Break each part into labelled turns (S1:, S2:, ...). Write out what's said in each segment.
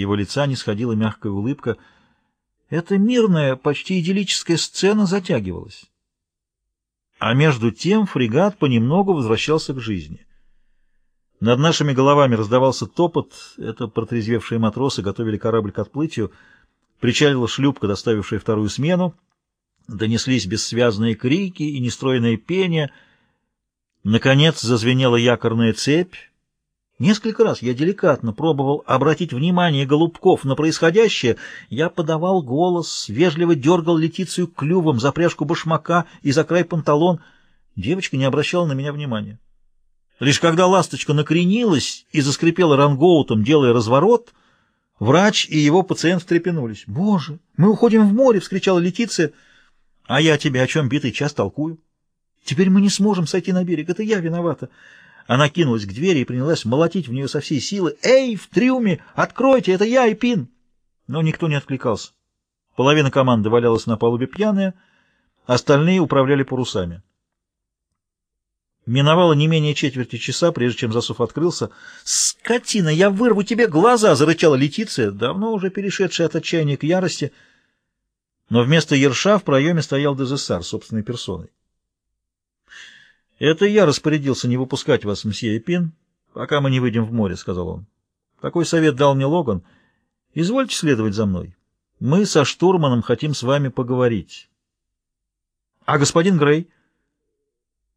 S1: Его лица не сходила мягкая улыбка. Эта мирная, почти идиллическая сцена затягивалась. А между тем фрегат понемногу возвращался к жизни. Над нашими головами раздавался топот, это протрезвевшие матросы готовили корабль к отплытию, причалила шлюпка, доставившая вторую смену, донеслись бессвязные крики и нестроенное пение. Наконец зазвенела якорная цепь, Несколько раз я деликатно пробовал обратить внимание голубков на происходящее. Я подавал голос, вежливо дергал Летицию клювом за пряжку башмака и за край панталон. Девочка не обращала на меня внимания. Лишь когда ласточка накренилась и заскрипела рангоутом, делая разворот, врач и его пациент встрепенулись. «Боже, мы уходим в море!» — вскричала Летиция. «А я тебе о чем битый час толкую? Теперь мы не сможем сойти на берег, это я виновата». Она кинулась к двери и принялась молотить в нее со всей силы. «Эй, в трюме! Откройте! Это я и Пин!» Но никто не откликался. Половина команды валялась на палубе пьяная, остальные управляли парусами. Миновало не менее четверти часа, прежде чем засов открылся. «Скотина, я вырву тебе глаза!» — зарычала Летиция, давно уже перешедшая от отчаяния к ярости. Но вместо ерша в проеме стоял Дезессар собственной персоной. «Это я распорядился не выпускать вас, мсье Эпин, пока мы не выйдем в море», — сказал он. «Такой совет дал мне Логан. Извольте следовать за мной. Мы со штурманом хотим с вами поговорить». «А господин Грей?»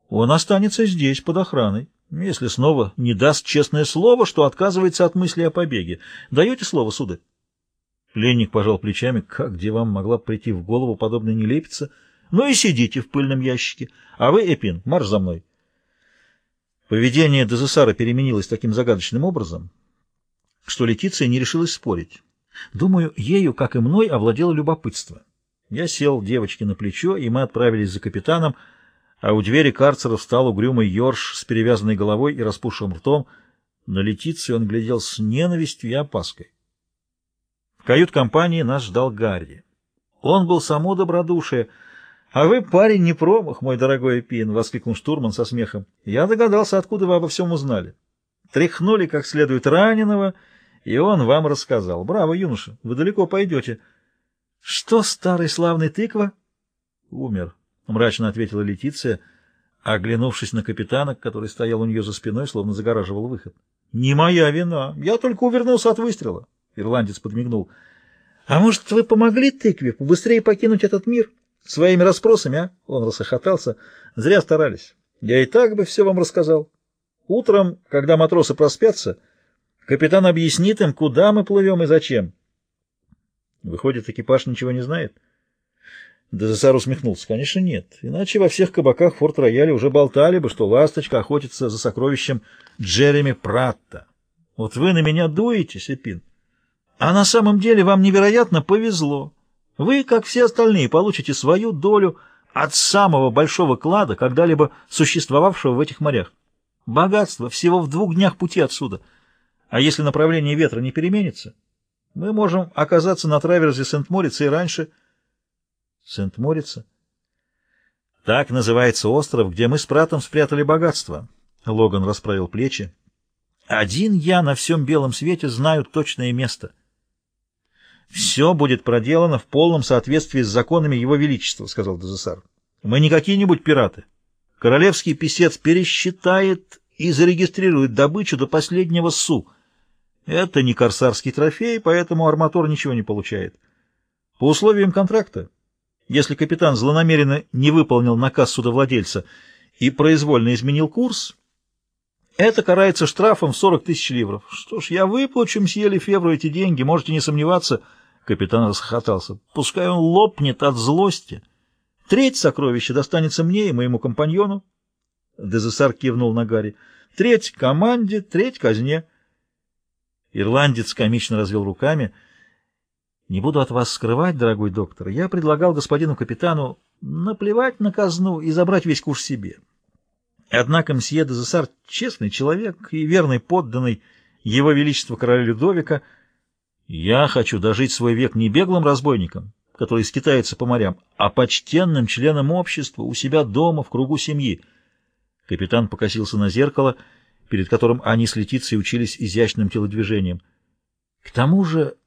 S1: «Он останется здесь, под охраной, если снова не даст честное слово, что отказывается от мысли о побеге. Даете слово, сударь?» Пленник пожал плечами. «Как где вам могла прийти в голову подобная нелепица?» Ну и сидите в пыльном ящике. А вы, Эпин, марш за мной. Поведение Дезессара переменилось таким загадочным образом, что Летиция не решилась спорить. Думаю, ею, как и мной, овладело любопытство. Я сел девочке на плечо, и мы отправились за капитаном, а у двери карцера встал угрюмый Йорш с перевязанной головой и распухшим ртом. На Летицию он глядел с ненавистью и опаской. В кают-компании нас ждал Гарри. Он был само добродушие — «А вы, парень, не промах, мой дорогой Пин!» — воскликнул штурман со смехом. «Я догадался, откуда вы обо всем узнали. Тряхнули как следует раненого, и он вам рассказал. Браво, юноша, вы далеко пойдете». «Что, старый славный тыква?» «Умер», — мрачно ответила Летиция, оглянувшись на капитана, который стоял у нее за спиной, словно загораживал выход. «Не моя вина. Я только увернулся от выстрела», — ирландец подмигнул. «А может, вы помогли тыкве побыстрее покинуть этот мир?» Своими расспросами, а? Он рассохотался. Зря старались. Я и так бы все вам рассказал. Утром, когда матросы проспятся, капитан объяснит им, куда мы плывем и зачем. Выходит, экипаж ничего не знает? Дезессар усмехнулся. Конечно, нет. Иначе во всех кабаках Форт-Рояля уже болтали бы, что «Ласточка» охотится за сокровищем Джереми Пратта. Вот вы на меня дуете, Сепин. А на самом деле вам невероятно повезло. Вы, как все остальные, получите свою долю от самого большого клада, когда-либо существовавшего в этих морях. Богатство всего в двух днях пути отсюда. А если направление ветра не переменится, мы можем оказаться на траверзе Сент-Морица и раньше. Сент-Морица? Так называется остров, где мы с Пратом спрятали богатство. Логан расправил плечи. Один я на всем белом свете знаю точное место — «Все будет проделано в полном соответствии с законами Его Величества», — сказал Дезессар. «Мы не какие-нибудь пираты. Королевский писец пересчитает и зарегистрирует добычу до последнего су. Это не корсарский трофей, поэтому арматор ничего не получает. По условиям контракта, если капитан злонамеренно не выполнил наказ судовладельца и произвольно изменил курс, это карается штрафом в 40 тысяч ливров. Что ж, я выплачу мсье Лефевру эти деньги, можете не сомневаться». Капитан расхохотался. Пускай он лопнет от злости. Треть сокровища достанется мне и моему компаньону. Дезессар кивнул на Гарри. Треть команде, треть казне. Ирландец комично развел руками. Не буду от вас скрывать, дорогой доктор. Я предлагал господину капитану наплевать на казну и забрать весь куш себе. Однако мсье Дезессар честный человек и верный подданный его величества короля Людовика — я хочу дожить свой век не беглым разбойником, который скитается по морям, а почтенным членом общества у себя дома, в кругу семьи. Капитан покосился на зеркало, перед которым они с Летицией учились изящным телодвижением. К тому же